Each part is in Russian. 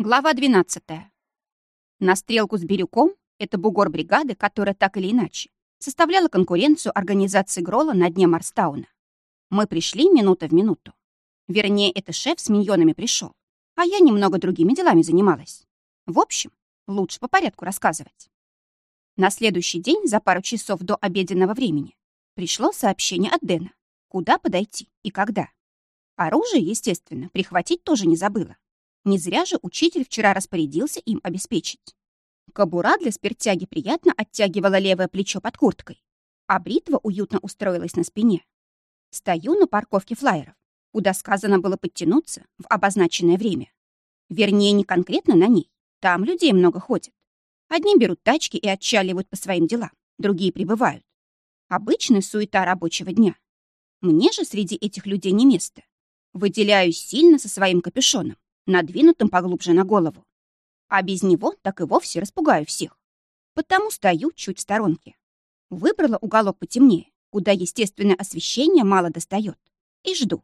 Глава 12. На стрелку с Бирюком это бугор бригады, которая так или иначе составляла конкуренцию организации Грола на дне Марстауна. Мы пришли минута в минуту. Вернее, это шеф с миньонами пришел, а я немного другими делами занималась. В общем, лучше по порядку рассказывать. На следующий день, за пару часов до обеденного времени, пришло сообщение от Дэна, куда подойти и когда. Оружие, естественно, прихватить тоже не забыла. Не зря же учитель вчера распорядился им обеспечить. Кобура для спиртяги приятно оттягивала левое плечо под курткой, а бритва уютно устроилась на спине. Стою на парковке флайеров, куда сказано было подтянуться в обозначенное время. Вернее, не конкретно на ней. Там людей много ходит. Одни берут тачки и отчаливают по своим делам, другие прибывают. Обычная суета рабочего дня. Мне же среди этих людей не место. Выделяюсь сильно со своим капюшоном надвинутым поглубже на голову. А без него так и вовсе распугаю всех. Потому стою чуть в сторонке. Выбрала уголок потемнее, куда естественное освещение мало достает, и жду.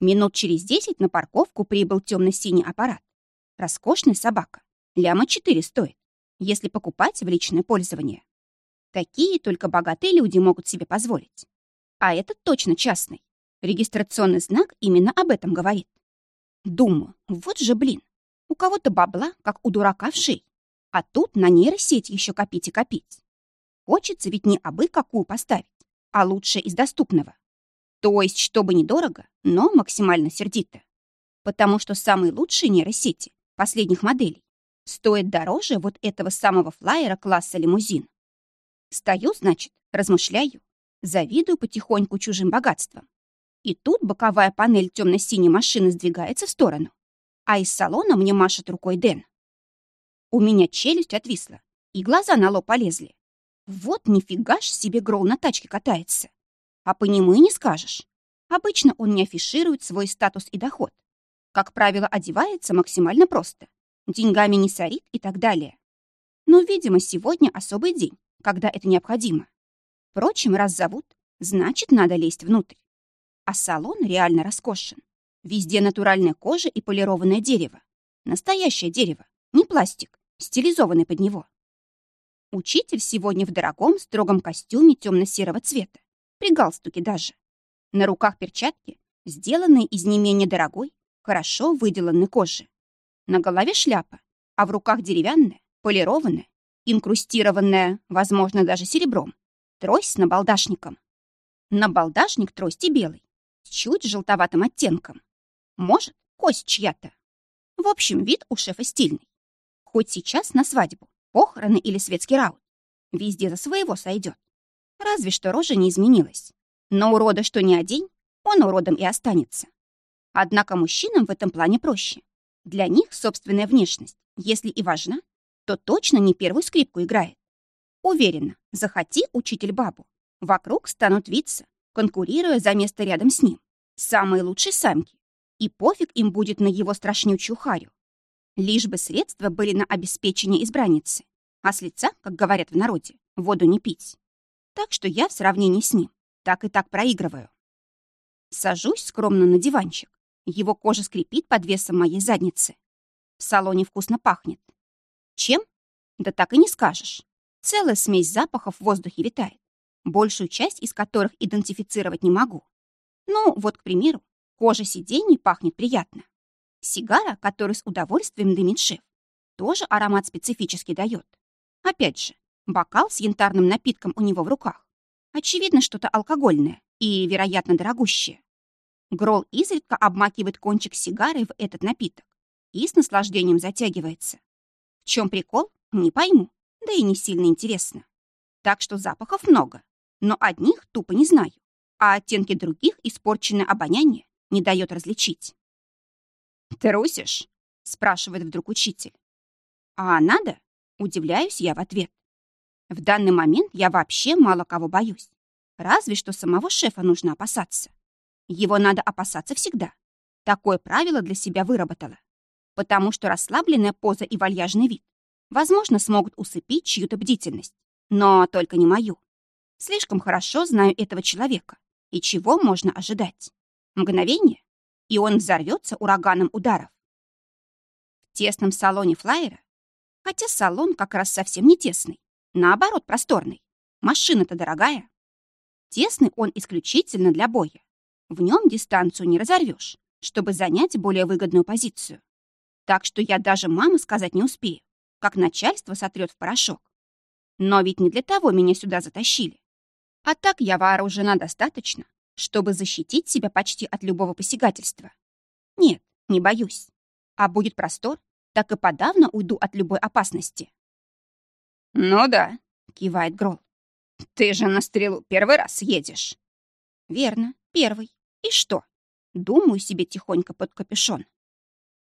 Минут через десять на парковку прибыл темно-синий аппарат. Роскошная собака. Ляма четыре стоит, если покупать в личное пользование. Такие только богатые люди могут себе позволить. А этот точно частный. Регистрационный знак именно об этом говорит. Думаю, вот же блин, у кого-то бабла, как у дурака в шее, а тут на нейросеть еще копить и копить. Хочется ведь не абы какую поставить, а лучше из доступного. То есть, чтобы недорого, но максимально сердито. Потому что самые лучшие нейросети последних моделей стоят дороже вот этого самого флайера класса лимузин. Стою, значит, размышляю, завидую потихоньку чужим богатствам. И тут боковая панель темно-синей машины сдвигается в сторону, а из салона мне машет рукой Дэн. У меня челюсть отвисла, и глаза на лоб полезли. Вот нифига ж себе Гроу на тачке катается. А по нему и не скажешь. Обычно он не афиширует свой статус и доход. Как правило, одевается максимально просто. Деньгами не сорит и так далее. Но, видимо, сегодня особый день, когда это необходимо. Впрочем, раз зовут, значит, надо лезть внутрь. А салон реально роскошен. Везде натуральная кожа и полированное дерево. Настоящее дерево, не пластик, стилизованный под него. Учитель сегодня в дорогом строгом костюме темно-серого цвета, при галстуке даже. На руках перчатки, сделанные из не менее дорогой, хорошо выделанной кожи. На голове шляпа, а в руках деревянная, полированная, инкрустированная, возможно, даже серебром, трость с набалдашником. Набалдашник трости белый, с чуть желтоватым оттенком. Может, кость чья-то. В общем, вид у шефа стильный. Хоть сейчас на свадьбу, похороны или светский раут. Везде за своего сойдет. Разве что рожа не изменилась. Но урода что не одень, он уродом и останется. Однако мужчинам в этом плане проще. Для них собственная внешность, если и важна, то точно не первую скрипку играет. Уверена, захоти учитель бабу, вокруг станут виться, конкурируя за место рядом с ним. Самые лучшие самки. И пофиг им будет на его страшнючую харю. Лишь бы средства были на обеспечение избранницы, а с лица, как говорят в народе, воду не пить. Так что я в сравнении с ним так и так проигрываю. Сажусь скромно на диванчик. Его кожа скрипит под весом моей задницы. В салоне вкусно пахнет. Чем? Да так и не скажешь. Целая смесь запахов в воздухе витает большую часть из которых идентифицировать не могу. Ну, вот, к примеру, кожа сидений пахнет приятно. Сигара, которую с удовольствием дымит шеф, тоже аромат специфический дает. Опять же, бокал с янтарным напитком у него в руках. Очевидно, что-то алкогольное и, вероятно, дорогущее. Грол изредка обмакивает кончик сигары в этот напиток и с наслаждением затягивается. В чем прикол, не пойму, да и не сильно интересно. Так что запахов много но одних тупо не знаю, а оттенки других испорченное обоняние не дает различить. «Трусишь?» — спрашивает вдруг учитель. «А надо?» — удивляюсь я в ответ. В данный момент я вообще мало кого боюсь. Разве что самого шефа нужно опасаться. Его надо опасаться всегда. Такое правило для себя выработала. Потому что расслабленная поза и вальяжный вид, возможно, смогут усыпить чью-то бдительность. Но только не мою. Слишком хорошо знаю этого человека. И чего можно ожидать? Мгновение, и он взорвется ураганом ударов. В тесном салоне флайера, хотя салон как раз совсем не тесный, наоборот, просторный. Машина-то дорогая. Тесный он исключительно для боя. В нем дистанцию не разорвешь, чтобы занять более выгодную позицию. Так что я даже мамы сказать не успею, как начальство сотрет в порошок. Но ведь не для того меня сюда затащили. А так я вооружена достаточно, чтобы защитить себя почти от любого посягательства. Нет, не боюсь. А будет простор, так и подавно уйду от любой опасности. «Ну да», — кивает Грол. «Ты же на стрелу первый раз едешь». «Верно, первый. И что?» Думаю себе тихонько под капюшон.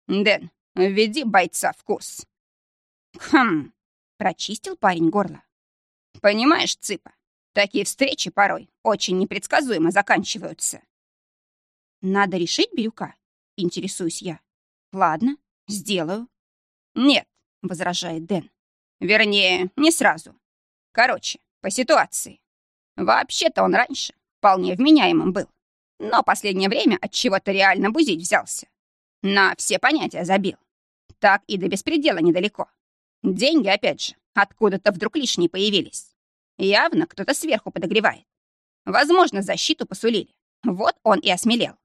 «Дэн, введи бойца в курс». «Хм», — прочистил парень горло. «Понимаешь, Цыпа, такие встречи порой очень непредсказуемо заканчиваются». «Надо решить Бирюка?» — интересуюсь я. «Ладно, сделаю». «Нет», — возражает Дэн. «Вернее, не сразу. Короче, по ситуации. Вообще-то он раньше вполне вменяемым был. Но последнее время от чего-то реально бузить взялся. На все понятия забил. Так и до беспредела недалеко. Деньги, опять же, откуда-то вдруг лишние появились. Явно кто-то сверху подогревает. Возможно, защиту посулили. Вот он и осмелел.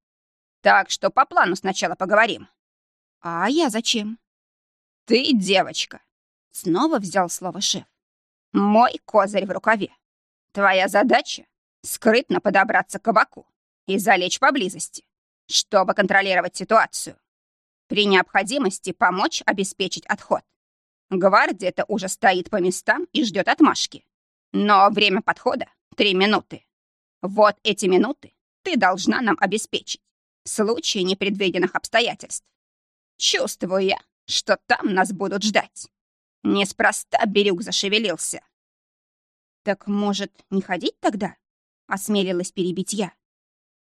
Так что по плану сначала поговорим. А я зачем? Ты девочка. Снова взял слово шеф. Мой козырь в рукаве. Твоя задача — скрытно подобраться к кабаку и залечь поблизости, чтобы контролировать ситуацию. При необходимости помочь обеспечить отход. Гвардия-то уже стоит по местам и ждет отмашки. Но время подхода — три минуты. Вот эти минуты ты должна нам обеспечить в случае непредвиденных обстоятельств. Чувствую я, что там нас будут ждать. Неспроста Бирюк зашевелился. «Так, может, не ходить тогда?» — осмелилась перебить я.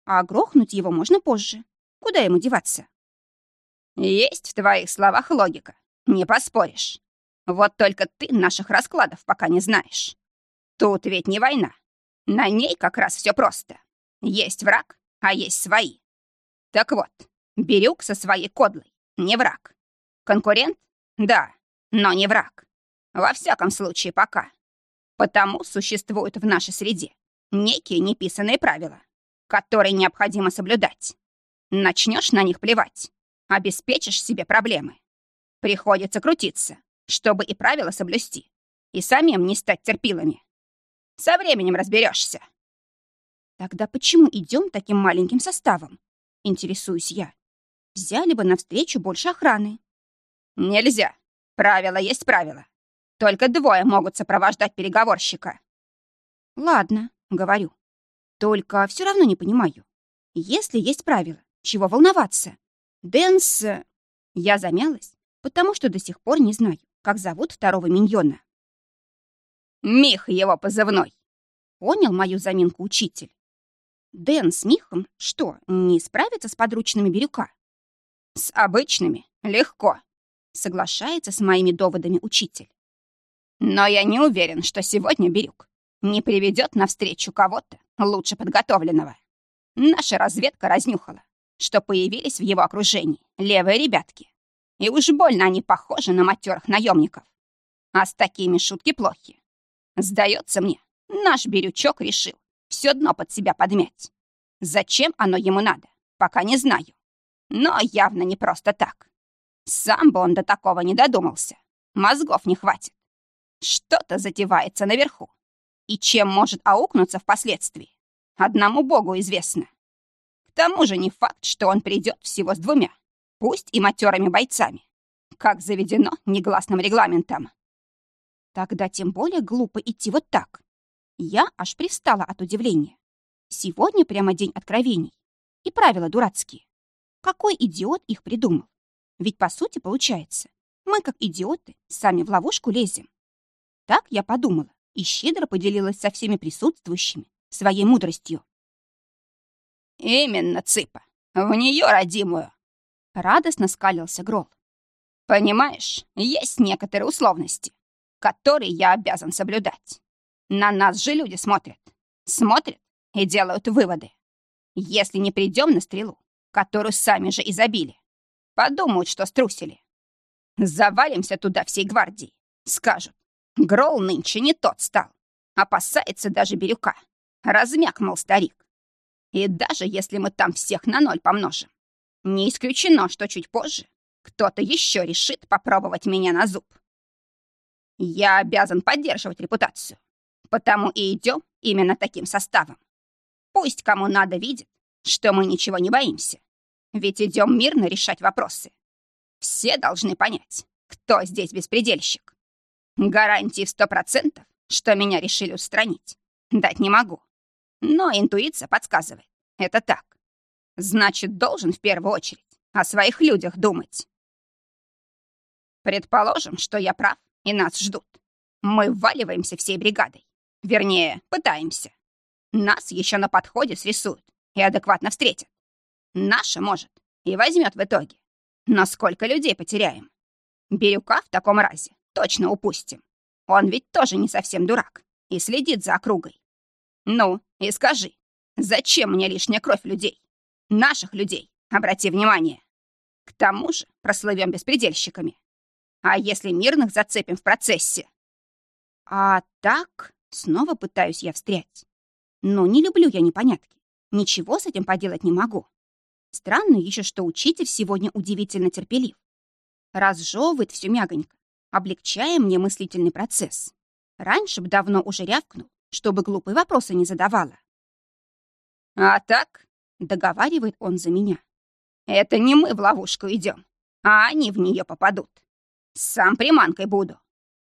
«А грохнуть его можно позже. Куда ему деваться?» «Есть в твоих словах логика, не поспоришь. Вот только ты наших раскладов пока не знаешь. Тут ведь не война. На ней как раз все просто. Есть враг, а есть свои. Так вот, Бирюк со своей кодлой не враг. Конкурент? Да, но не враг. Во всяком случае, пока. Потому существуют в нашей среде некие неписанные правила, которые необходимо соблюдать. Начнешь на них плевать, обеспечишь себе проблемы. Приходится крутиться, чтобы и правила соблюсти, и самим не стать терпилами. Со временем разберешься. Тогда почему идем таким маленьким составом? Интересуюсь я. Взяли бы навстречу больше охраны. Нельзя. Правило есть правило. Только двое могут сопровождать переговорщика. Ладно, говорю. Только все равно не понимаю. Если есть правила, чего волноваться? Дэнс... Я замялась, потому что до сих пор не знаю, как зовут второго миньона. Мих его позывной. Понял мою заминку учитель. Дэн с Михом что, не справится с подручными Бирюка? С обычными легко, соглашается с моими доводами учитель. Но я не уверен, что сегодня Бирюк не приведет навстречу кого-то лучше подготовленного. Наша разведка разнюхала, что появились в его окружении левые ребятки. И уж больно они похожи на матерых наемников. А с такими шутки плохи. Сдается мне, наш Бирючок решил все дно под себя подмять. Зачем оно ему надо, пока не знаю. Но явно не просто так. Сам бы он до такого не додумался. Мозгов не хватит. Что-то затевается наверху. И чем может аукнуться впоследствии, одному богу известно. К тому же не факт, что он придет всего с двумя, пусть и матерыми бойцами, как заведено негласным регламентом. Тогда тем более глупо идти вот так. Я аж пристала от удивления. Сегодня прямо день откровений. И правила дурацкие. Какой идиот их придумал? Ведь по сути получается, мы как идиоты сами в ловушку лезем. Так я подумала и щедро поделилась со всеми присутствующими своей мудростью. «Именно, Цыпа, в нее родимую!» Радостно скалился Грол. «Понимаешь, есть некоторые условности который я обязан соблюдать. На нас же люди смотрят. Смотрят и делают выводы. Если не придем на стрелу, которую сами же и забили, подумают, что струсили. Завалимся туда всей гвардией. Скажут, Грол нынче не тот стал. Опасается даже Бирюка. Размяк, мол, старик. И даже если мы там всех на ноль помножим, не исключено, что чуть позже кто-то еще решит попробовать меня на зуб. Я обязан поддерживать репутацию, потому и идем именно таким составом. Пусть кому надо видит, что мы ничего не боимся, ведь идем мирно решать вопросы. Все должны понять, кто здесь беспредельщик. Гарантии в сто процентов, что меня решили устранить, дать не могу. Но интуиция подсказывает. Это так. Значит, должен в первую очередь о своих людях думать. Предположим, что я прав, и нас ждут. Мы вваливаемся всей бригадой. Вернее, пытаемся. Нас еще на подходе срисуют и адекватно встретят. Наша, может, и возьмет в итоге. Но сколько людей потеряем? Бирюка в таком разе точно упустим. Он ведь тоже не совсем дурак и следит за округой. Ну, и скажи, зачем мне лишняя кровь людей? Наших людей, обрати внимание. К тому же прослывем беспредельщиками. А если мирных зацепим в процессе? А так, снова пытаюсь я встрять. Но не люблю я непонятки. Ничего с этим поделать не могу. Странно еще, что учитель сегодня удивительно терпелив. Разжевывает все мягонько, облегчая мне мыслительный процесс. Раньше бы давно уже рявкнул, чтобы глупые вопросы не задавала. «А так?» — договаривает он за меня. «Это не мы в ловушку идем, а они в нее попадут. Сам приманкой буду.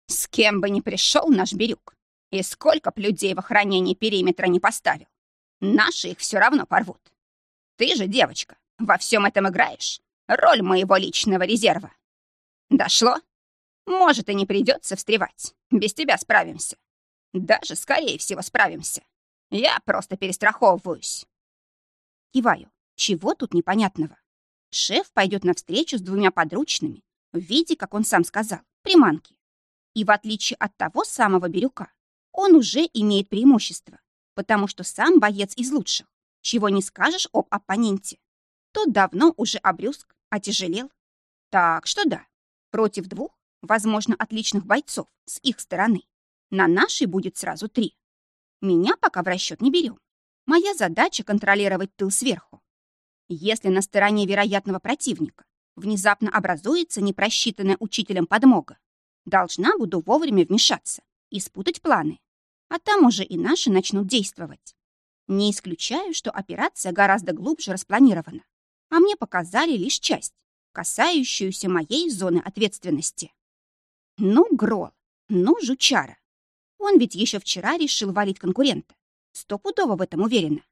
С кем бы ни пришел наш Бирюк, и сколько б людей в охранении периметра не поставил, наши их все равно порвут. Ты же, девочка, во всем этом играешь роль моего личного резерва. Дошло? Может, и не придется встревать. Без тебя справимся. Даже, скорее всего, справимся. Я просто перестраховываюсь. Киваю. Чего тут непонятного? Шеф пойдет навстречу с двумя подручными в виде, как он сам сказал, приманки. И в отличие от того самого Бирюка, он уже имеет преимущество, потому что сам боец из лучших. Чего не скажешь об оппоненте. Тот давно уже обрюзг, отяжелел. Так что да, против двух, возможно, отличных бойцов с их стороны, на нашей будет сразу три. Меня пока в расчет не берем. Моя задача — контролировать тыл сверху. Если на стороне вероятного противника внезапно образуется непросчитанная учителем подмога, должна буду вовремя вмешаться и спутать планы. А там уже и наши начнут действовать. Не исключаю, что операция гораздо глубже распланирована, а мне показали лишь часть, касающуюся моей зоны ответственности. Ну, Грол, ну, Жучара. Он ведь еще вчера решил валить конкурента. Стопудово в этом уверена.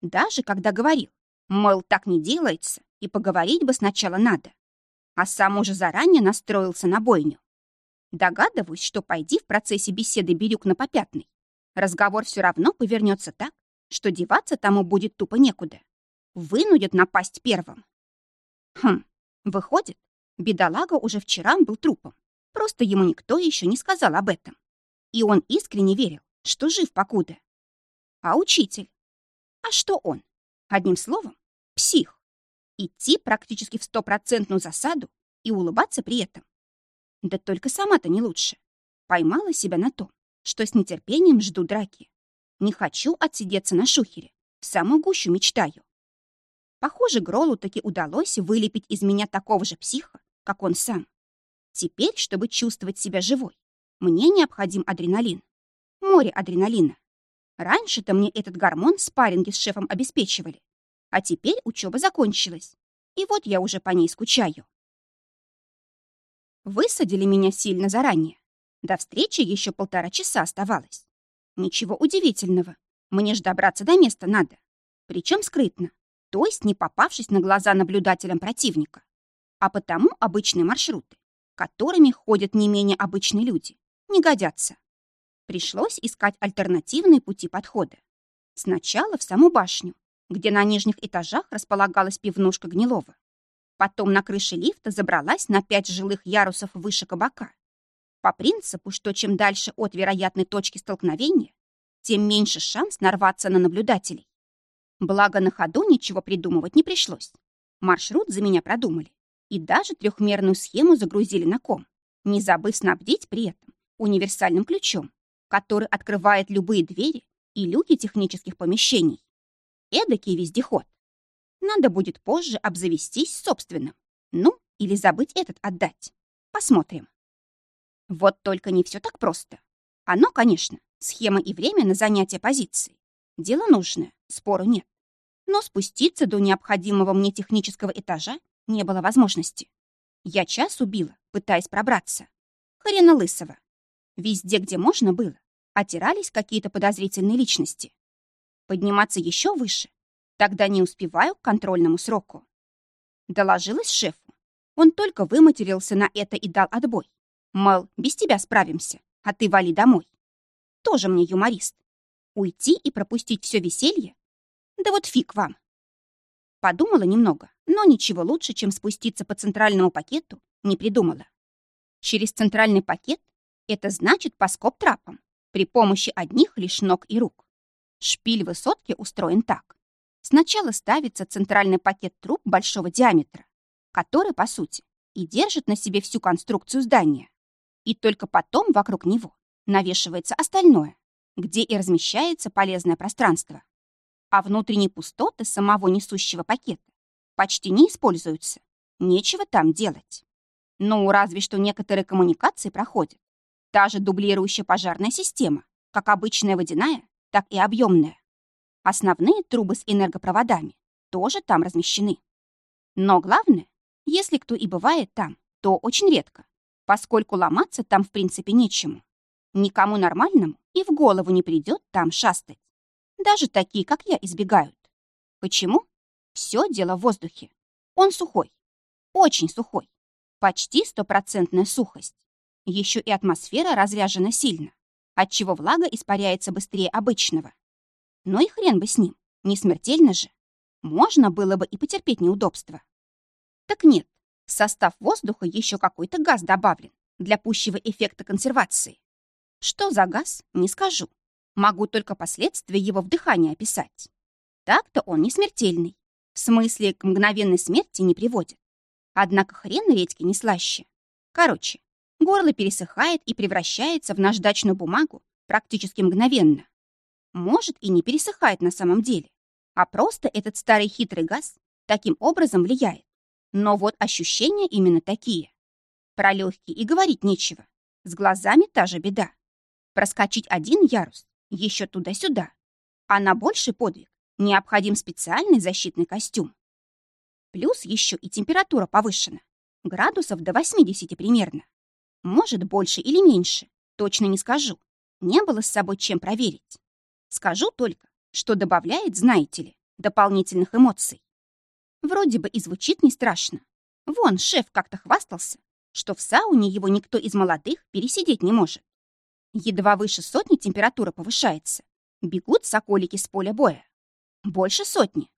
Даже когда говорил, мол, так не делается, и поговорить бы сначала надо. А сам уже заранее настроился на бойню. Догадываюсь, что пойди в процессе беседы Бирюк на попятный. Разговор все равно повернется так, что деваться тому будет тупо некуда. Вынудят напасть первым. Хм, выходит, бедолага уже вчера был трупом. Просто ему никто еще не сказал об этом. И он искренне верил, что жив покуда. А учитель? А что он? Одним словом, псих. Идти практически в стопроцентную засаду и улыбаться при этом. Да только сама-то не лучше. Поймала себя на том, что с нетерпением жду драки. Не хочу отсидеться на шухере. В самую гущу мечтаю. Похоже, Гролу таки удалось вылепить из меня такого же психа, как он сам. Теперь, чтобы чувствовать себя живой, мне необходим адреналин. Море адреналина. Раньше-то мне этот гормон спарринги с шефом обеспечивали. А теперь учеба закончилась. И вот я уже по ней скучаю. Высадили меня сильно заранее. До встречи еще полтора часа оставалось. Ничего удивительного. Мне ж добраться до места надо. Причем скрытно, то есть не попавшись на глаза наблюдателям противника. А потому обычные маршруты, которыми ходят не менее обычные люди, не годятся. Пришлось искать альтернативные пути подхода. Сначала в саму башню, где на нижних этажах располагалась пивнушка Гнилова. Потом на крыше лифта забралась на пять жилых ярусов выше кабака по принципу, что чем дальше от вероятной точки столкновения, тем меньше шанс нарваться на наблюдателей. Благо, на ходу ничего придумывать не пришлось. Маршрут за меня продумали. И даже трехмерную схему загрузили на ком, не забыв снабдить при этом универсальным ключом, который открывает любые двери и люки технических помещений. Эдакий вездеход. Надо будет позже обзавестись собственным. Ну, или забыть этот отдать. Посмотрим. Вот только не все так просто. Оно, конечно, схема и время на занятие позиции. Дело нужное, спору нет. Но спуститься до необходимого мне технического этажа не было возможности. Я час убила, пытаясь пробраться. Хрена лысого. Везде, где можно было, отирались какие-то подозрительные личности. Подниматься еще выше? Тогда не успеваю к контрольному сроку. Доложилась шефу. Он только выматерился на это и дал отбой. Мол, без тебя справимся, а ты вали домой. Тоже мне юморист. Уйти и пропустить все веселье? Да вот фиг вам. Подумала немного, но ничего лучше, чем спуститься по центральному пакету, не придумала. Через центральный пакет это значит по скоб-трапам, при помощи одних лишь ног и рук. Шпиль высотки устроен так. Сначала ставится центральный пакет труб большого диаметра, который, по сути, и держит на себе всю конструкцию здания. И только потом вокруг него навешивается остальное, где и размещается полезное пространство. А внутренние пустоты самого несущего пакета почти не используются. Нечего там делать. Ну, разве что некоторые коммуникации проходят. Та же дублирующая пожарная система, как обычная водяная, так и объемная. Основные трубы с энергопроводами тоже там размещены. Но главное, если кто и бывает там, то очень редко, поскольку ломаться там в принципе нечему. Никому нормальному и в голову не придет там шастать. Даже такие, как я, избегают. Почему? Все дело в воздухе. Он сухой. Очень сухой. Почти стопроцентная сухость. Еще и атмосфера разряжена сильно, отчего влага испаряется быстрее обычного. Но и хрен бы с ним, не смертельно же. Можно было бы и потерпеть неудобства. Так нет, в состав воздуха еще какой-то газ добавлен для пущего эффекта консервации. Что за газ, не скажу. Могу только последствия его вдыхания описать. Так-то он не смертельный. В смысле, к мгновенной смерти не приводит. Однако хрен редьки не слаще. Короче, горло пересыхает и превращается в наждачную бумагу практически мгновенно. Может, и не пересыхает на самом деле, а просто этот старый хитрый газ таким образом влияет. Но вот ощущения именно такие. Про легкие и говорить нечего. С глазами та же беда. Проскочить один ярус, еще туда-сюда. А на больший подвиг необходим специальный защитный костюм. Плюс еще и температура повышена. Градусов до 80 примерно. Может, больше или меньше. Точно не скажу. Не было с собой чем проверить. Скажу только, что добавляет, знаете ли, дополнительных эмоций. Вроде бы и звучит не страшно. Вон, шеф как-то хвастался, что в сауне его никто из молодых пересидеть не может. Едва выше сотни температура повышается. Бегут соколики с поля боя. Больше сотни.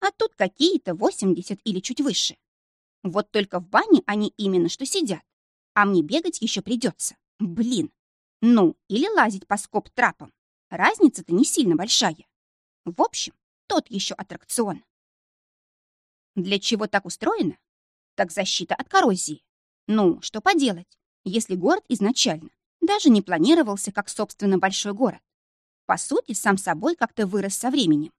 А тут какие-то 80 или чуть выше. Вот только в бане они именно что сидят. А мне бегать еще придется. Блин. Ну, или лазить по скоб-трапам. Разница-то не сильно большая. В общем, тот еще аттракцион. Для чего так устроено? Так защита от коррозии. Ну, что поделать, если город изначально даже не планировался как, собственно, большой город. По сути, сам собой как-то вырос со временем.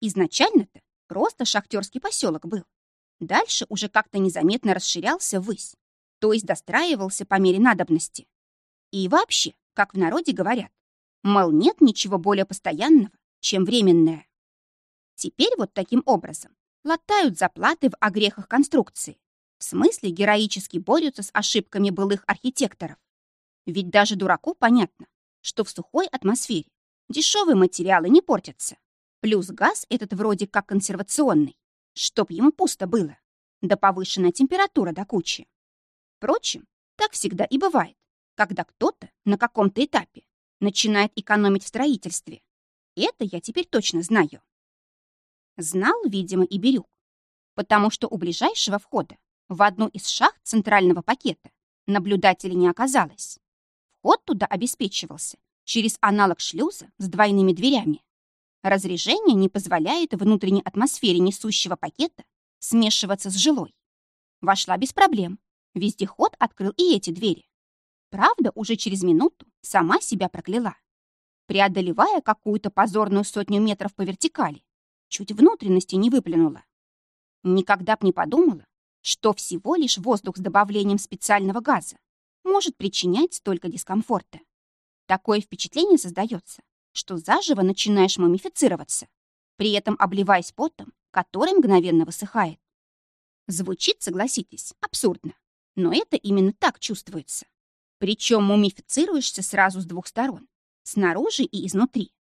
Изначально-то просто шахтерский поселок был. Дальше уже как-то незаметно расширялся ввысь, то есть достраивался по мере надобности. И вообще, как в народе говорят, мол, нет ничего более постоянного, чем временное. Теперь вот таким образом латают заплаты в огрехах конструкции. В смысле героически борются с ошибками былых архитекторов. Ведь даже дураку понятно, что в сухой атмосфере дешевые материалы не портятся. Плюс газ этот вроде как консервационный, чтоб ему пусто было, да повышенная температура до кучи. Впрочем, так всегда и бывает, когда кто-то на каком-то этапе начинает экономить в строительстве. Это я теперь точно знаю. Знал, видимо, и Бирюк, потому что у ближайшего входа в одну из шахт центрального пакета наблюдателей не оказалось. Вход туда обеспечивался через аналог шлюза с двойными дверями. Разрежение не позволяет внутренней атмосфере несущего пакета смешиваться с жилой. Вошла без проблем. Вездеход открыл и эти двери. Правда, уже через минуту сама себя прокляла. Преодолевая какую-то позорную сотню метров по вертикали, чуть внутренности не выплюнула. Никогда б не подумала, что всего лишь воздух с добавлением специального газа может причинять столько дискомфорта. Такое впечатление создается, что заживо начинаешь мумифицироваться, при этом обливаясь потом, который мгновенно высыхает. Звучит, согласитесь, абсурдно, но это именно так чувствуется. Причем мумифицируешься сразу с двух сторон, снаружи и изнутри.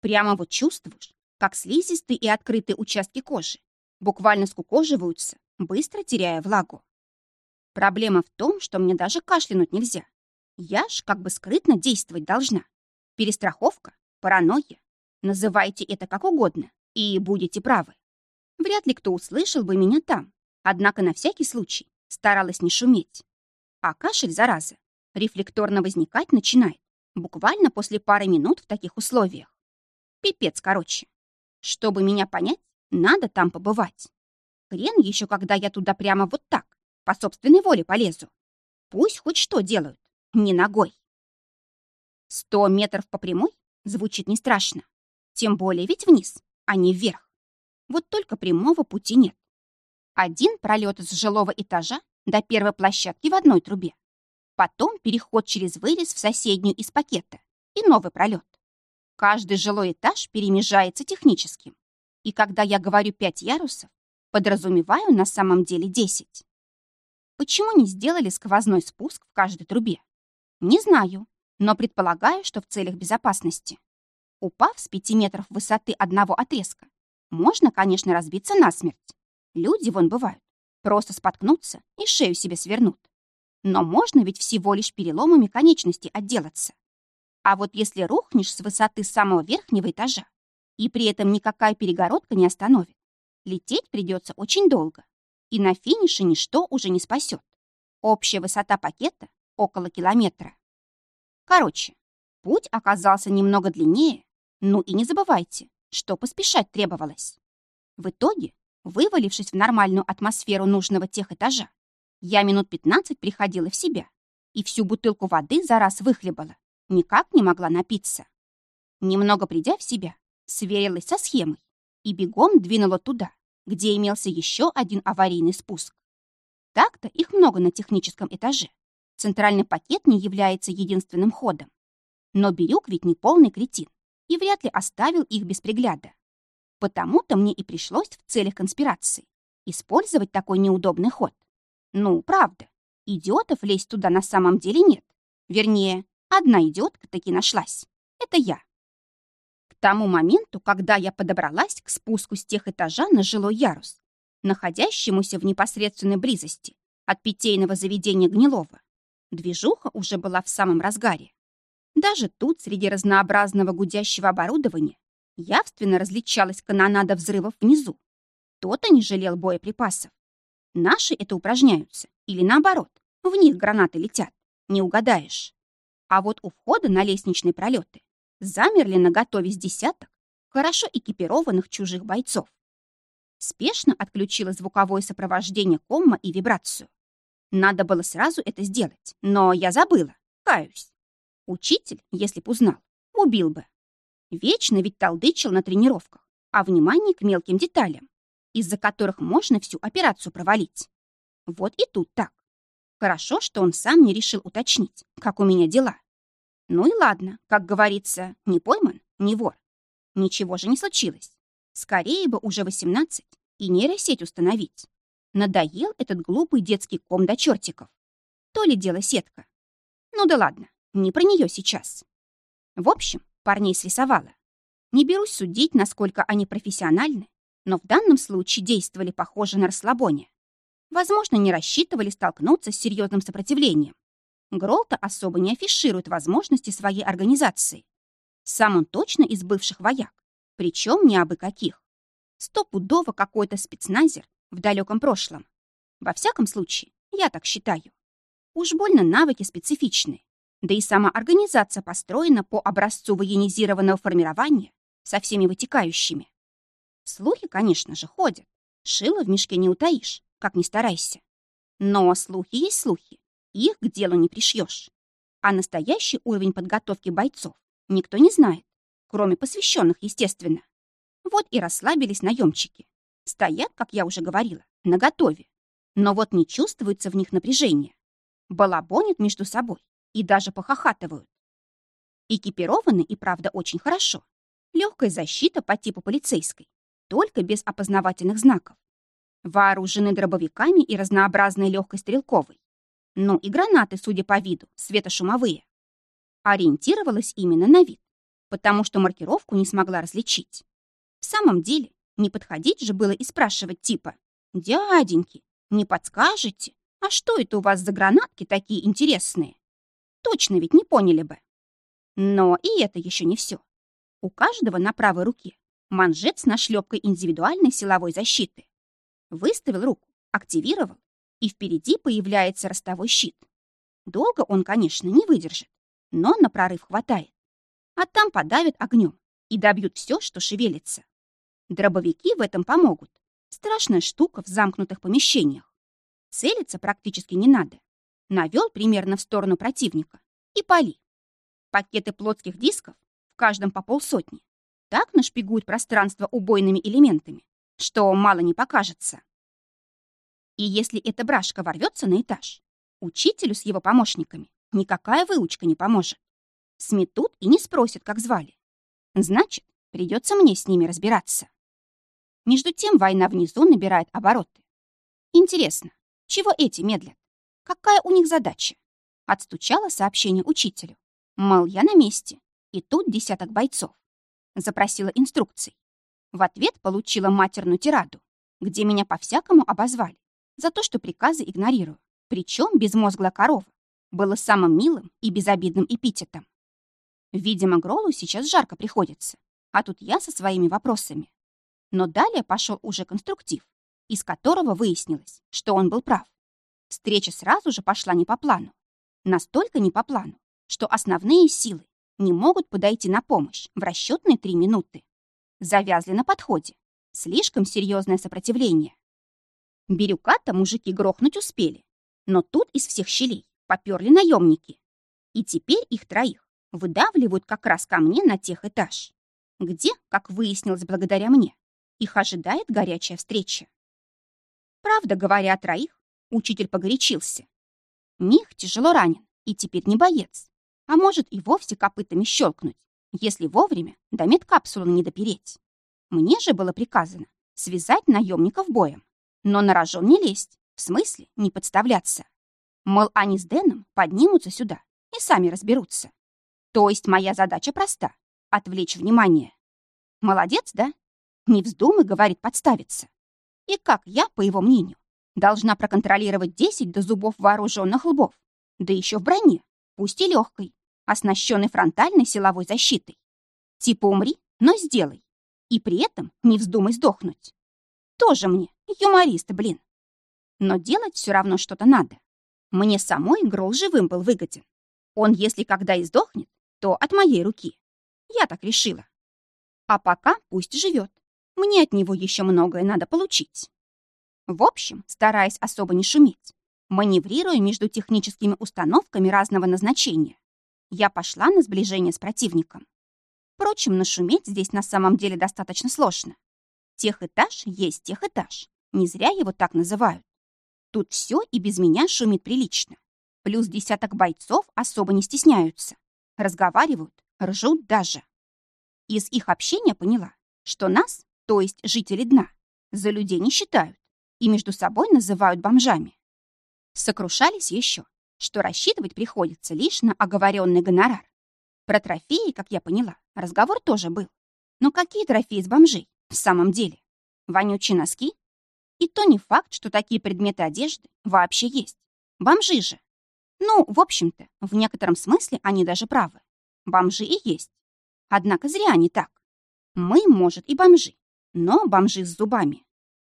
Прямо вот чувствуешь, как слизистые и открытые участки кожи буквально скукоживаются, быстро теряя влагу. Проблема в том, что мне даже кашлянуть нельзя. Я ж как бы скрытно действовать должна. Перестраховка, паранойя. Называйте это как угодно, и будете правы. Вряд ли кто услышал бы меня там, однако на всякий случай старалась не шуметь. А кашель, зараза, рефлекторно возникать начинает буквально после пары минут в таких условиях. Пипец, короче. Чтобы меня понять, надо там побывать. Хрен еще, когда я туда прямо вот так, по собственной воле полезу. Пусть хоть что делают, не ногой. Сто метров по прямой звучит не страшно. Тем более ведь вниз, а не вверх. Вот только прямого пути нет. Один пролет с жилого этажа до первой площадки в одной трубе. Потом переход через вырез в соседнюю из пакета и новый пролет. Каждый жилой этаж перемежается техническим. И когда я говорю пять ярусов, подразумеваю на самом деле десять. Почему не сделали сквозной спуск в каждой трубе? Не знаю, но предполагаю, что в целях безопасности. Упав с пяти метров высоты одного отрезка, можно, конечно, разбиться насмерть. Люди вон бывают. Просто споткнуться и шею себе свернут. Но можно ведь всего лишь переломами конечностей отделаться. А вот если рухнешь с высоты самого верхнего этажа, и при этом никакая перегородка не остановит, лететь придется очень долго, и на финише ничто уже не спасет. Общая высота пакета — около километра. Короче, путь оказался немного длиннее, ну и не забывайте, что поспешать требовалось. В итоге, вывалившись в нормальную атмосферу нужного тех этажа, я минут 15 приходила в себя и всю бутылку воды за раз выхлебала, никак не могла напиться. Немного придя в себя, сверилась со схемой и бегом двинула туда, где имелся еще один аварийный спуск. Так-то их много на техническом этаже. Центральный пакет не является единственным ходом. Но Бирюк ведь не полный кретин и вряд ли оставил их без пригляда. Потому-то мне и пришлось в целях конспирации использовать такой неудобный ход. Ну, правда, идиотов лезть туда на самом деле нет. Вернее, одна идиотка таки нашлась. Это я. К тому моменту, когда я подобралась к спуску с тех этажа на жилой ярус, находящемуся в непосредственной близости от питейного заведения Гнилова, движуха уже была в самом разгаре. Даже тут, среди разнообразного гудящего оборудования, явственно различалась канонада взрывов внизу. Кто-то не жалел боеприпасов. Наши это упражняются. Или наоборот, в них гранаты летят. Не угадаешь. А вот у входа на лестничные пролеты замерли на готове с десяток хорошо экипированных чужих бойцов. Спешно отключила звуковое сопровождение комма и вибрацию. Надо было сразу это сделать, но я забыла, каюсь. Учитель, если б узнал, убил бы. Вечно ведь толдычил на тренировках, а внимание к мелким деталям из-за которых можно всю операцию провалить. Вот и тут так. Хорошо, что он сам не решил уточнить, как у меня дела. Ну и ладно, как говорится, не пойман, не вор. Ничего же не случилось. Скорее бы уже 18 и нейросеть установить. Надоел этот глупый детский ком до чертиков. То ли дело сетка. Ну да ладно, не про нее сейчас. В общем, парней срисовала. Не берусь судить, насколько они профессиональны, но в данном случае действовали похоже на расслабоне. Возможно, не рассчитывали столкнуться с серьезным сопротивлением. Гролта особо не афиширует возможности своей организации. Сам он точно из бывших вояк, причем не абы каких. Стопудово какой-то спецназер в далеком прошлом. Во всяком случае, я так считаю. Уж больно навыки специфичны. Да и сама организация построена по образцу военизированного формирования со всеми вытекающими. Слухи, конечно же, ходят. Шило в мешке не утаишь, как ни старайся. Но слухи есть слухи, их к делу не пришьешь. А настоящий уровень подготовки бойцов никто не знает, кроме посвященных, естественно. Вот и расслабились наемчики. Стоят, как я уже говорила, наготове. Но вот не чувствуется в них напряжение. Балабонят между собой и даже похохатывают. Экипированы и правда очень хорошо. Легкая защита по типу полицейской, только без опознавательных знаков. Вооружены дробовиками и разнообразной легкой стрелковой. Ну и гранаты, судя по виду, светошумовые. Ориентировалась именно на вид, потому что маркировку не смогла различить. В самом деле, не подходить же было и спрашивать типа «Дяденьки, не подскажете, а что это у вас за гранатки такие интересные?» Точно ведь не поняли бы. Но и это еще не все. У каждого на правой руке манжет с нашлепкой индивидуальной силовой защиты. Выставил руку, активировал, и впереди появляется ростовой щит. Долго он, конечно, не выдержит, но на прорыв хватает. А там подавят огнем и добьют все, что шевелится. Дробовики в этом помогут. Страшная штука в замкнутых помещениях. Целиться практически не надо. Навел примерно в сторону противника и пали. Пакеты плотских дисков, в каждом по полсотни, так нашпигуют пространство убойными элементами, что мало не покажется. И если эта брашка ворвется на этаж, учителю с его помощниками никакая выучка не поможет. Сметут и не спросят, как звали. Значит, придется мне с ними разбираться. Между тем война внизу набирает обороты. Интересно, чего эти медлят? Какая у них задача? Отстучала сообщение учителю. Мол, я на месте, и тут десяток бойцов. Запросила инструкций. В ответ получила матерную тираду, где меня по-всякому обозвали за то, что приказы игнорирую. Причем безмозглая корова было самым милым и безобидным эпитетом. Видимо, Гролу сейчас жарко приходится, а тут я со своими вопросами. Но далее пошел уже конструктив, из которого выяснилось, что он был прав. Встреча сразу же пошла не по плану. Настолько не по плану, что основные силы не могут подойти на помощь в расчетные три минуты. Завязли на подходе. Слишком серьезное сопротивление. Бирюка-то мужики грохнуть успели. Но тут из всех щелей поперли наемники. И теперь их троих выдавливают как раз ко мне на тех этаж, где, как выяснилось благодаря мне, их ожидает горячая встреча. Правда, говоря о троих, учитель погорячился. Них тяжело ранен и теперь не боец, а может и вовсе копытами щелкнуть, если вовремя до медкапсулы не допереть. Мне же было приказано связать наемников боем но на рожон не лезть, в смысле не подставляться. Мол, они с Дэном поднимутся сюда и сами разберутся. То есть моя задача проста — отвлечь внимание. Молодец, да? Не вздумай, говорит, подставиться. И как я, по его мнению, должна проконтролировать 10 до зубов вооруженных лбов, да еще в броне, пусть и легкой, оснащенной фронтальной силовой защитой. Типа умри, но сделай. И при этом не вздумай сдохнуть. Тоже мне юморист, блин. Но делать все равно что-то надо. Мне самой Грол живым был выгоден. Он, если когда и сдохнет, то от моей руки. Я так решила. А пока пусть живет. Мне от него еще многое надо получить. В общем, стараясь особо не шуметь, маневрируя между техническими установками разного назначения, я пошла на сближение с противником. Впрочем, нашуметь здесь на самом деле достаточно сложно. Техэтаж есть техэтаж. Не зря его так называют. Тут все и без меня шумит прилично. Плюс десяток бойцов особо не стесняются. Разговаривают, ржут даже. Из их общения поняла, что нас, то есть жители дна, за людей не считают и между собой называют бомжами. Сокрушались еще, что рассчитывать приходится лишь на оговоренный гонорар. Про трофеи, как я поняла, разговор тоже был. Но какие трофеи с бомжей в самом деле? Вонючие носки? И то не факт, что такие предметы одежды вообще есть. Бомжи же. Ну, в общем-то, в некотором смысле они даже правы. Бомжи и есть. Однако зря они так. Мы, может, и бомжи, но бомжи с зубами.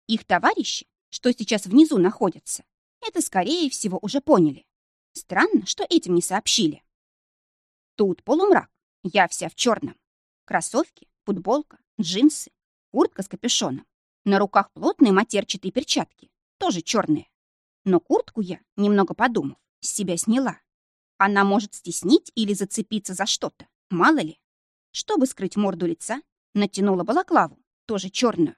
Их товарищи, что сейчас внизу находятся, это, скорее всего, уже поняли. Странно, что этим не сообщили. Тут полумрак, я вся в черном. Кроссовки, футболка, джинсы, куртка с капюшоном. На руках плотные матерчатые перчатки, тоже черные. Но куртку я, немного подумав, с себя сняла. Она может стеснить или зацепиться за что-то, мало ли. Чтобы скрыть морду лица, натянула балаклаву, тоже черную.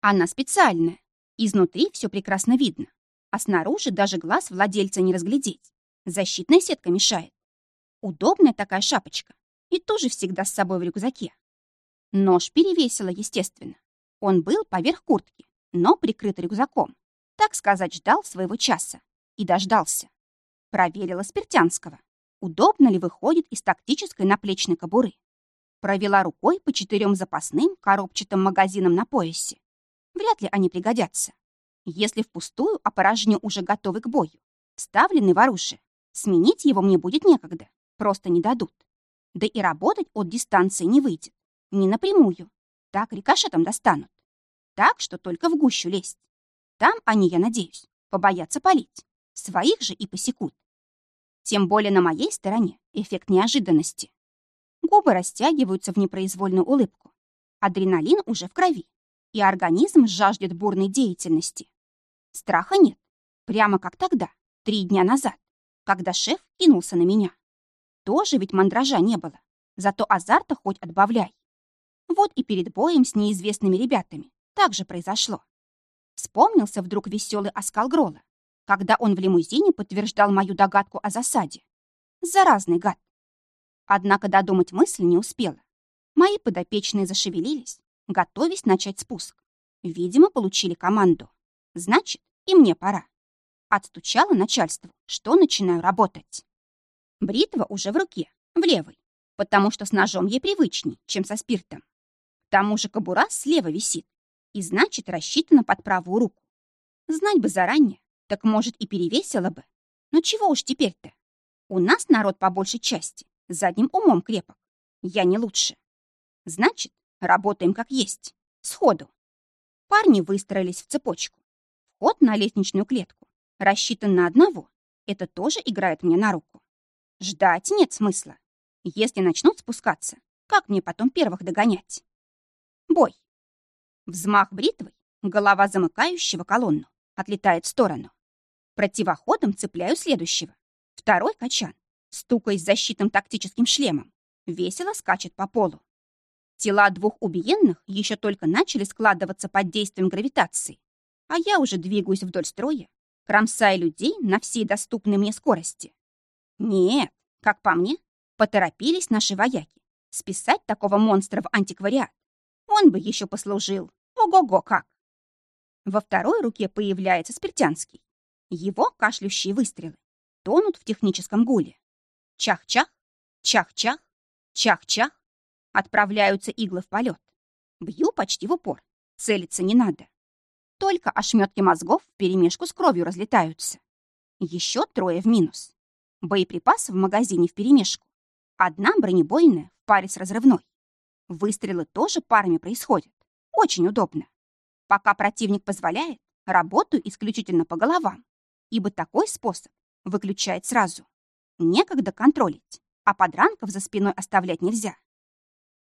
Она специальная. Изнутри все прекрасно видно. А снаружи даже глаз владельца не разглядеть. Защитная сетка мешает. Удобная такая шапочка. И тоже всегда с собой в рюкзаке. Нож перевесила, естественно. Он был поверх куртки, но прикрыт рюкзаком. Так сказать, ждал своего часа. И дождался. Проверила Спиртянского. Удобно ли выходит из тактической наплечной кобуры. Провела рукой по четырем запасным коробчатым магазинам на поясе. Вряд ли они пригодятся. Если впустую, а порожню уже готовы к бою, вставленный в оружие, сменить его мне будет некогда, просто не дадут. Да и работать от дистанции не выйдет. Не напрямую. Так рикошетом достанут. Так, что только в гущу лезть. Там они, я надеюсь, побоятся палить. Своих же и посекут. Тем более на моей стороне эффект неожиданности. Губы растягиваются в непроизвольную улыбку. Адреналин уже в крови, и организм жаждет бурной деятельности. Страха нет. Прямо как тогда, три дня назад, когда шеф кинулся на меня. Тоже ведь мандража не было, зато азарта хоть отбавляй. Вот и перед боем с неизвестными ребятами так же произошло. Вспомнился вдруг веселый оскал Грола, когда он в лимузине подтверждал мою догадку о засаде. Заразный гад. Однако додумать мысль не успела. Мои подопечные зашевелились, готовясь начать спуск. Видимо, получили команду. Значит, и мне пора. Отстучала начальству, что начинаю работать. Бритва уже в руке, в левой, потому что с ножом ей привычней, чем со спиртом. К тому же кобура слева висит, и значит, рассчитана под правую руку. Знать бы заранее, так, может, и перевесила бы. Но чего уж теперь-то? У нас народ по большей части задним умом крепок. Я не лучше. Значит, работаем как есть, сходу. Парни выстроились в цепочку. Вход на лестничную клетку рассчитан на одного. Это тоже играет мне на руку. Ждать нет смысла. Если начнут спускаться, как мне потом первых догонять? Бой. Взмах бритвой, голова замыкающего колонну, отлетает в сторону. Противоходом цепляю следующего. Второй качан, стукаясь защитным тактическим шлемом, весело скачет по полу. Тела двух убиенных еще только начали складываться под действием гравитации, а я уже двигаюсь вдоль строя, кромсая людей на всей доступной мне скорости. Нет, как по мне, поторопились наши вояки списать такого монстра в антиквариат. Он бы еще послужил. Ого-го как! Во второй руке появляется Спиртянский. Его кашлющие выстрелы тонут в техническом гуле. Чах-чах, чах-чах, чах-чах. Отправляются иглы в полет. Бью почти в упор. Целиться не надо. Только ошметки мозгов вперемешку с кровью разлетаются. Еще трое в минус. Боеприпасы в магазине вперемешку. Одна бронебойная в паре с разрывной. Выстрелы тоже парами происходят. Очень удобно. Пока противник позволяет, работаю исключительно по головам, ибо такой способ выключает сразу. Некогда контролить, а подранков за спиной оставлять нельзя.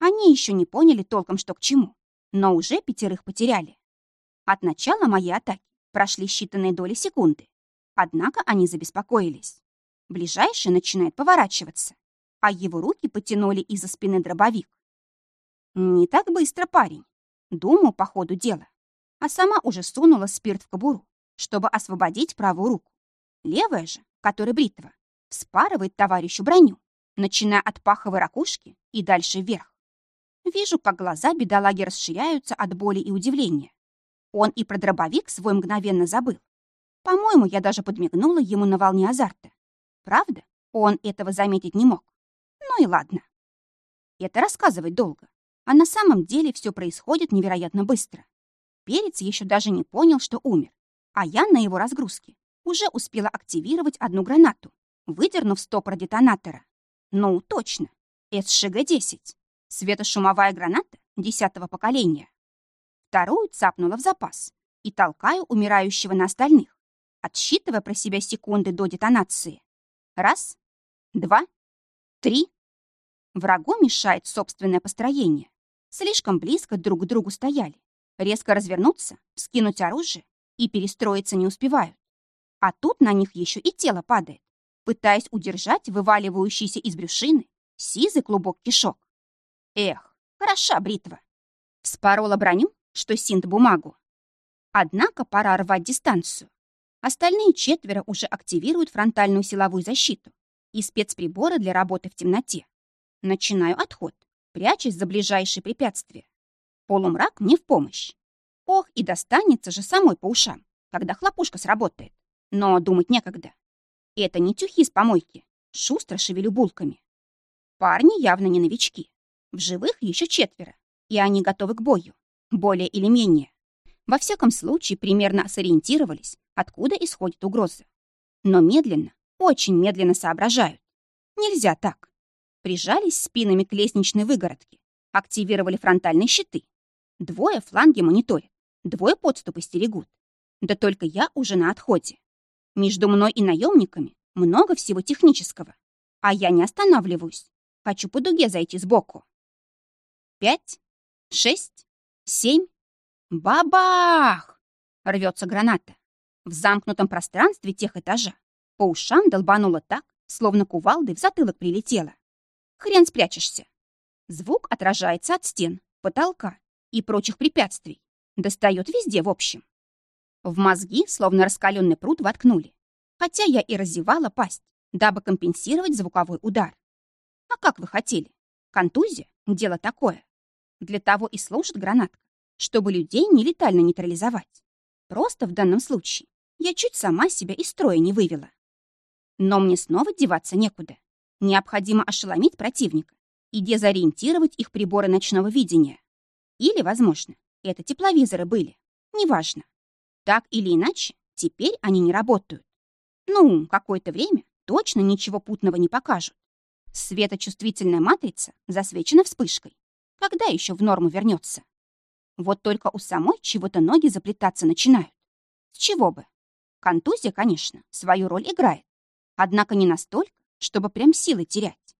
Они еще не поняли толком, что к чему, но уже пятерых потеряли. От начала моей атаки прошли считанные доли секунды. Однако они забеспокоились. Ближайший начинает поворачиваться, а его руки потянули из-за спины дробовик. Не так быстро, парень. Думаю, по ходу дела. А сама уже сунула спирт в кобуру, чтобы освободить правую руку. Левая же, которая бритва, спарывает товарищу броню, начиная от паховой ракушки и дальше вверх. Вижу, как глаза бедолаги расширяются от боли и удивления. Он и про дробовик свой мгновенно забыл. По-моему, я даже подмигнула ему на волне азарта. Правда, он этого заметить не мог. Ну и ладно. Это рассказывать долго. А на самом деле все происходит невероятно быстро. Перец еще даже не понял, что умер. А я на его разгрузке уже успела активировать одну гранату, выдернув стопор детонатора. Ну, точно. СШГ-10. Светошумовая граната десятого поколения. Вторую цапнула в запас и толкаю умирающего на остальных, отсчитывая про себя секунды до детонации. Раз, два, три. Врагу мешает собственное построение. Слишком близко друг к другу стояли. Резко развернуться, скинуть оружие и перестроиться не успевают. А тут на них еще и тело падает, пытаясь удержать вываливающийся из брюшины сизый клубок кишок. Эх, хороша бритва. Спорола броню, что синт бумагу. Однако пора рвать дистанцию. Остальные четверо уже активируют фронтальную силовую защиту и спецприборы для работы в темноте. Начинаю отход, прячась за ближайшие препятствия. Полумрак мне в помощь. Ох, и достанется же самой по ушам, когда хлопушка сработает. Но думать некогда. Это не тюхи с помойки. Шустро шевелю булками. Парни явно не новички. В живых еще четверо, и они готовы к бою. Более или менее. Во всяком случае, примерно сориентировались, откуда исходит угроза. Но медленно, очень медленно соображают. Нельзя так. Прижались спинами к лестничной выгородке, активировали фронтальные щиты. Двое фланги мониторят, двое подступы стерегут. Да только я уже на отходе. Между мной и наемниками много всего технического, а я не останавливаюсь. Хочу по дуге зайти сбоку. Пять, шесть, семь. Бабах! Рвется граната. В замкнутом пространстве тех этажа по ушам долбануло так, словно кувалдой в затылок прилетело. Хрен спрячешься. Звук отражается от стен, потолка и прочих препятствий. Достает везде, в общем. В мозги, словно раскаленный пруд, воткнули. Хотя я и разевала пасть, дабы компенсировать звуковой удар. А как вы хотели? Контузия — дело такое. Для того и служит гранатка, чтобы людей нелетально нейтрализовать. Просто в данном случае я чуть сама себя из строя не вывела. Но мне снова деваться некуда. Необходимо ошеломить противника и дезориентировать их приборы ночного видения. Или, возможно, это тепловизоры были. Неважно. Так или иначе, теперь они не работают. Ну, какое-то время точно ничего путного не покажут. Светочувствительная матрица засвечена вспышкой. Когда еще в норму вернется? Вот только у самой чего-то ноги заплетаться начинают. С чего бы? Контузия, конечно, свою роль играет. Однако не настолько, чтобы прям силы терять.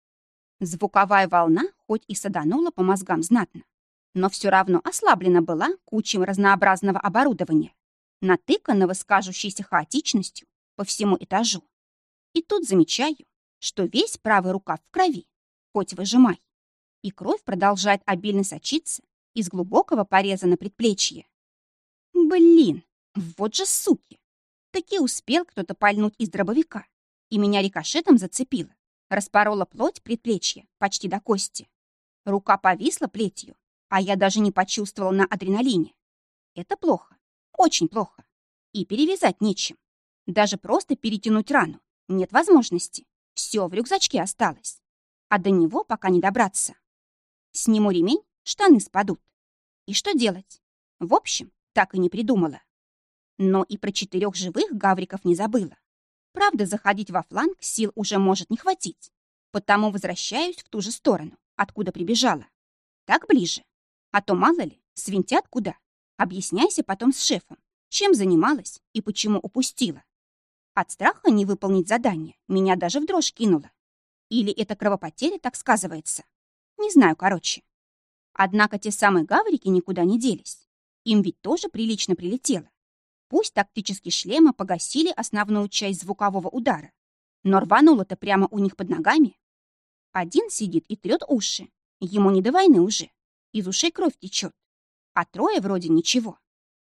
Звуковая волна хоть и саданула по мозгам знатно, но все равно ослаблена была кучей разнообразного оборудования, натыканного с хаотичностью по всему этажу. И тут замечаю, что весь правый рукав в крови, хоть выжимай, и кровь продолжает обильно сочиться из глубокого пореза на предплечье. Блин, вот же суки! Таки успел кто-то пальнуть из дробовика, и меня рикошетом зацепило, распорола плоть предплечья почти до кости. Рука повисла плетью, а я даже не почувствовала на адреналине. Это плохо, очень плохо. И перевязать нечем. Даже просто перетянуть рану нет возможности. Все в рюкзачке осталось. А до него пока не добраться. Сниму ремень, штаны спадут. И что делать? В общем, так и не придумала. Но и про четырех живых гавриков не забыла. Правда, заходить во фланг сил уже может не хватить. Потому возвращаюсь в ту же сторону, откуда прибежала. Так ближе. А то, мало ли, свинтят куда. Объясняйся потом с шефом, чем занималась и почему упустила. От страха не выполнить задание меня даже в дрожь кинуло. Или это кровопотеря так сказывается. Не знаю, короче. Однако те самые гаврики никуда не делись. Им ведь тоже прилично прилетело. Пусть тактические шлемы погасили основную часть звукового удара, но рвануло-то прямо у них под ногами. Один сидит и трет уши. Ему не до войны уже. Из ушей кровь течет. А трое вроде ничего.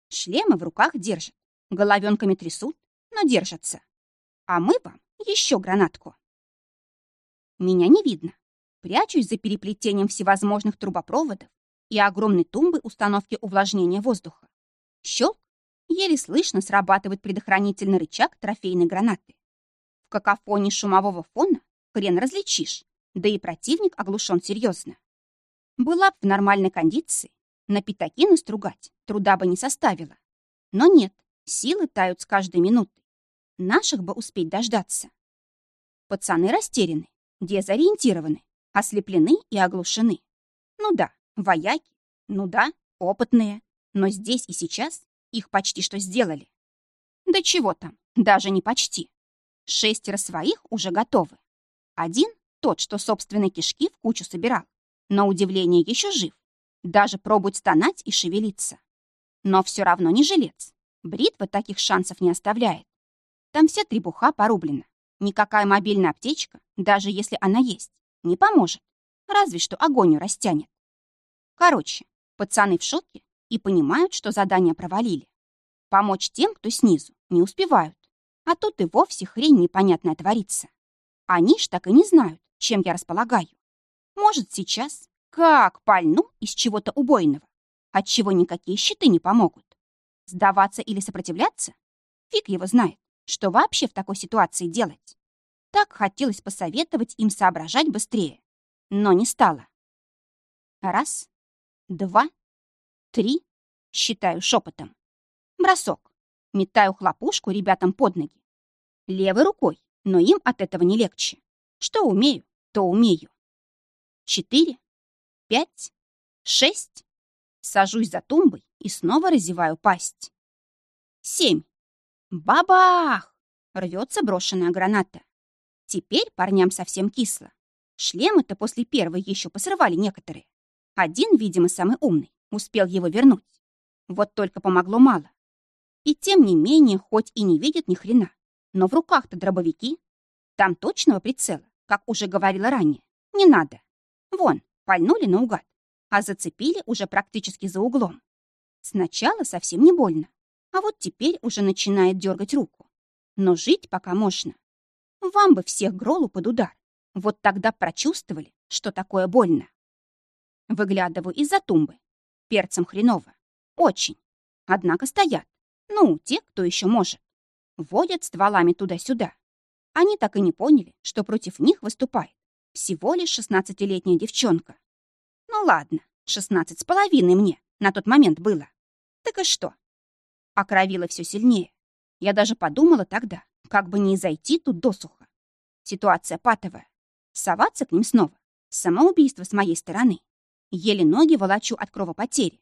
Шлемы в руках держат. Головенками трясут, но держатся. А мы вам еще гранатку. Меня не видно. Прячусь за переплетением всевозможных трубопроводов и огромной тумбы установки увлажнения воздуха. Щелк, еле слышно срабатывает предохранительный рычаг трофейной гранаты. В какофонии шумового фона хрен различишь, да и противник оглушен серьезно. Была бы в нормальной кондиции, на пятаки настругать труда бы не составило. Но нет, силы тают с каждой минутой. Наших бы успеть дождаться. Пацаны растеряны, дезориентированы, ослеплены и оглушены. Ну да, вояки, ну да, опытные, но здесь и сейчас их почти что сделали. Да чего там, даже не почти. Шестеро своих уже готовы. Один, тот, что собственные кишки в кучу собирал, на удивление еще жив. Даже пробует стонать и шевелиться. Но все равно не жилец. Бритва таких шансов не оставляет. Там вся требуха порублена. Никакая мобильная аптечка, даже если она есть, не поможет. Разве что огонью растянет. Короче, пацаны в шоке и понимают, что задание провалили. Помочь тем, кто снизу, не успевают. А тут и вовсе хрень непонятная творится. Они ж так и не знают, чем я располагаю. Может, сейчас как пальну из чего-то убойного, от чего никакие щиты не помогут. Сдаваться или сопротивляться? Фиг его знает, что вообще в такой ситуации делать. Так хотелось посоветовать им соображать быстрее, но не стало. Раз, два, три, считаю шепотом. Бросок. Метаю хлопушку ребятам под ноги. Левой рукой, но им от этого не легче. Что умею, то умею. Четыре, пять, шесть. Сажусь за тумбой и снова разеваю пасть. Семь. Бабах! Рвется брошенная граната. Теперь парням совсем кисло. Шлемы-то после первой еще посрывали некоторые. Один, видимо, самый умный, успел его вернуть. Вот только помогло мало. И тем не менее, хоть и не видит ни хрена, но в руках-то дробовики. Там точного прицела, как уже говорила ранее, не надо. Вон, пальнули наугад, а зацепили уже практически за углом. Сначала совсем не больно, а вот теперь уже начинает дергать руку. Но жить пока можно. Вам бы всех Гролу под удар. Вот тогда прочувствовали, что такое больно. Выглядываю из-за тумбы. Перцем хреново. Очень. Однако стоят. Ну, те, кто еще может. Водят стволами туда-сюда. Они так и не поняли, что против них выступает всего лишь шестнадцатилетняя девчонка. Ну ладно, шестнадцать с половиной мне на тот момент было. Так и что? Окровило все сильнее. Я даже подумала тогда, как бы не зайти тут досуха. Ситуация патовая. Соваться к ним снова. Самоубийство с моей стороны. Еле ноги волочу от кровопотери.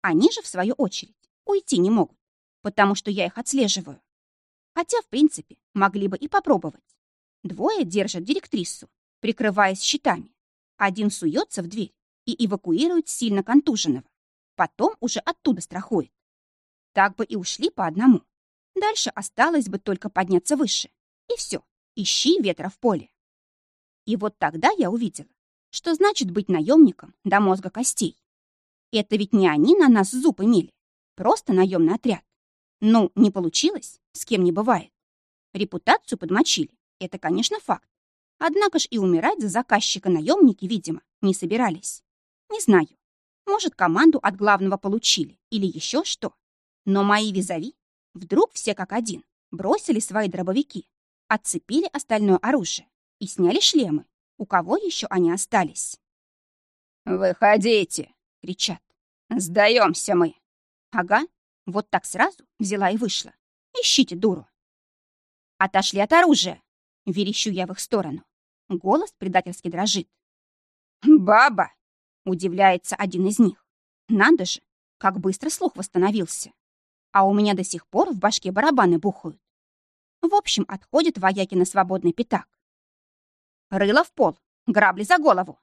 Они же, в свою очередь, уйти не могут, потому что я их отслеживаю. Хотя, в принципе, могли бы и попробовать. Двое держат директрису, прикрываясь щитами. Один суется в дверь и эвакуирует сильно контуженного. Потом уже оттуда страхует. Так бы и ушли по одному. Дальше осталось бы только подняться выше. И все, ищи ветра в поле. И вот тогда я увидела, что значит быть наемником до мозга костей. Это ведь не они на нас зуб имели, просто наемный отряд. Ну, не получилось, с кем не бывает. Репутацию подмочили, это, конечно, факт. Однако ж и умирать за заказчика наемники, видимо, не собирались. Не знаю, может, команду от главного получили или еще что. Но мои визави Вдруг все как один бросили свои дробовики, отцепили остальное оружие и сняли шлемы. У кого еще они остались? «Выходите!» — кричат. «Сдаемся мы!» Ага, вот так сразу взяла и вышла. Ищите дуру. Отошли от оружия. Верещу я в их сторону. Голос предательски дрожит. «Баба!» — удивляется один из них. Надо же, как быстро слух восстановился а у меня до сих пор в башке барабаны бухают. В общем, отходит вояки на свободный пятак. Рыло в пол, грабли за голову.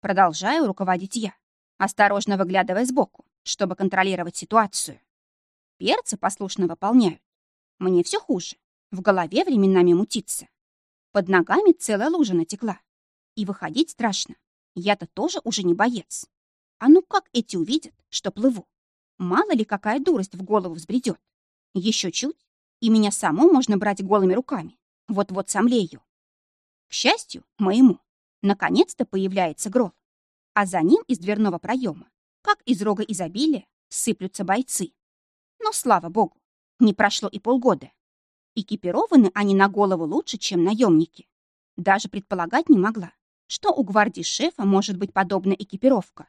Продолжаю руководить я, осторожно выглядывая сбоку, чтобы контролировать ситуацию. Перцы послушно выполняют. Мне все хуже. В голове временами мутится. Под ногами целая лужа натекла. И выходить страшно. Я-то тоже уже не боец. А ну как эти увидят, что плыву? Мало ли какая дурость в голову взбредет. Еще чуть, и меня саму можно брать голыми руками. Вот-вот сомлею. К счастью, моему, наконец-то появляется грол. А за ним из дверного проема, как из рога изобилия, сыплются бойцы. Но, слава богу, не прошло и полгода. Экипированы они на голову лучше, чем наемники. Даже предполагать не могла, что у гвардии шефа может быть подобная экипировка.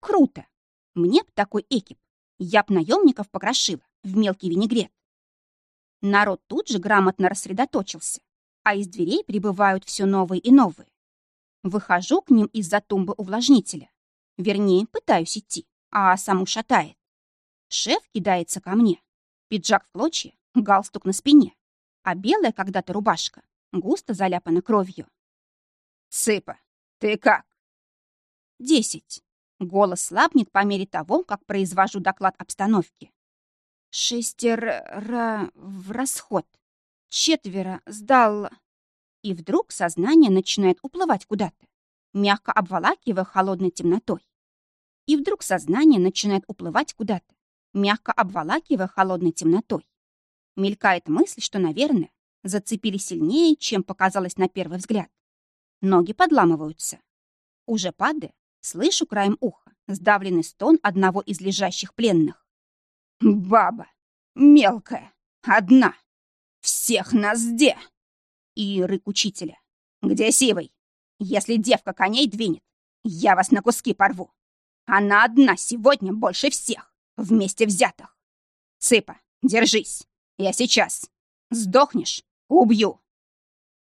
Круто! Мне б такой экип я б наемников покрошила в мелкий винегрет. Народ тут же грамотно рассредоточился, а из дверей прибывают все новые и новые. Выхожу к ним из-за тумбы увлажнителя. Вернее, пытаюсь идти, а саму шатает. Шеф кидается ко мне. Пиджак в клочья, галстук на спине, а белая когда-то рубашка густо заляпана кровью. «Цыпа, ты как?» «Десять». Голос слабнет по мере того, как произвожу доклад обстановки. Шестеро в расход. четверо сдал. И вдруг сознание начинает уплывать куда-то, мягко обволакивая холодной темнотой. И вдруг сознание начинает уплывать куда-то, мягко обволакивая холодной темнотой. Мелькает мысль, что, наверное, зацепили сильнее, чем показалось на первый взгляд. Ноги подламываются. Уже падая, слышу краем уха сдавленный стон одного из лежащих пленных. «Баба! Мелкая! Одна! Всех нас где?» И рык учителя. «Где Сивый? Если девка коней двинет, я вас на куски порву. Она одна сегодня больше всех, вместе взятых. Цыпа, держись. Я сейчас. Сдохнешь — убью.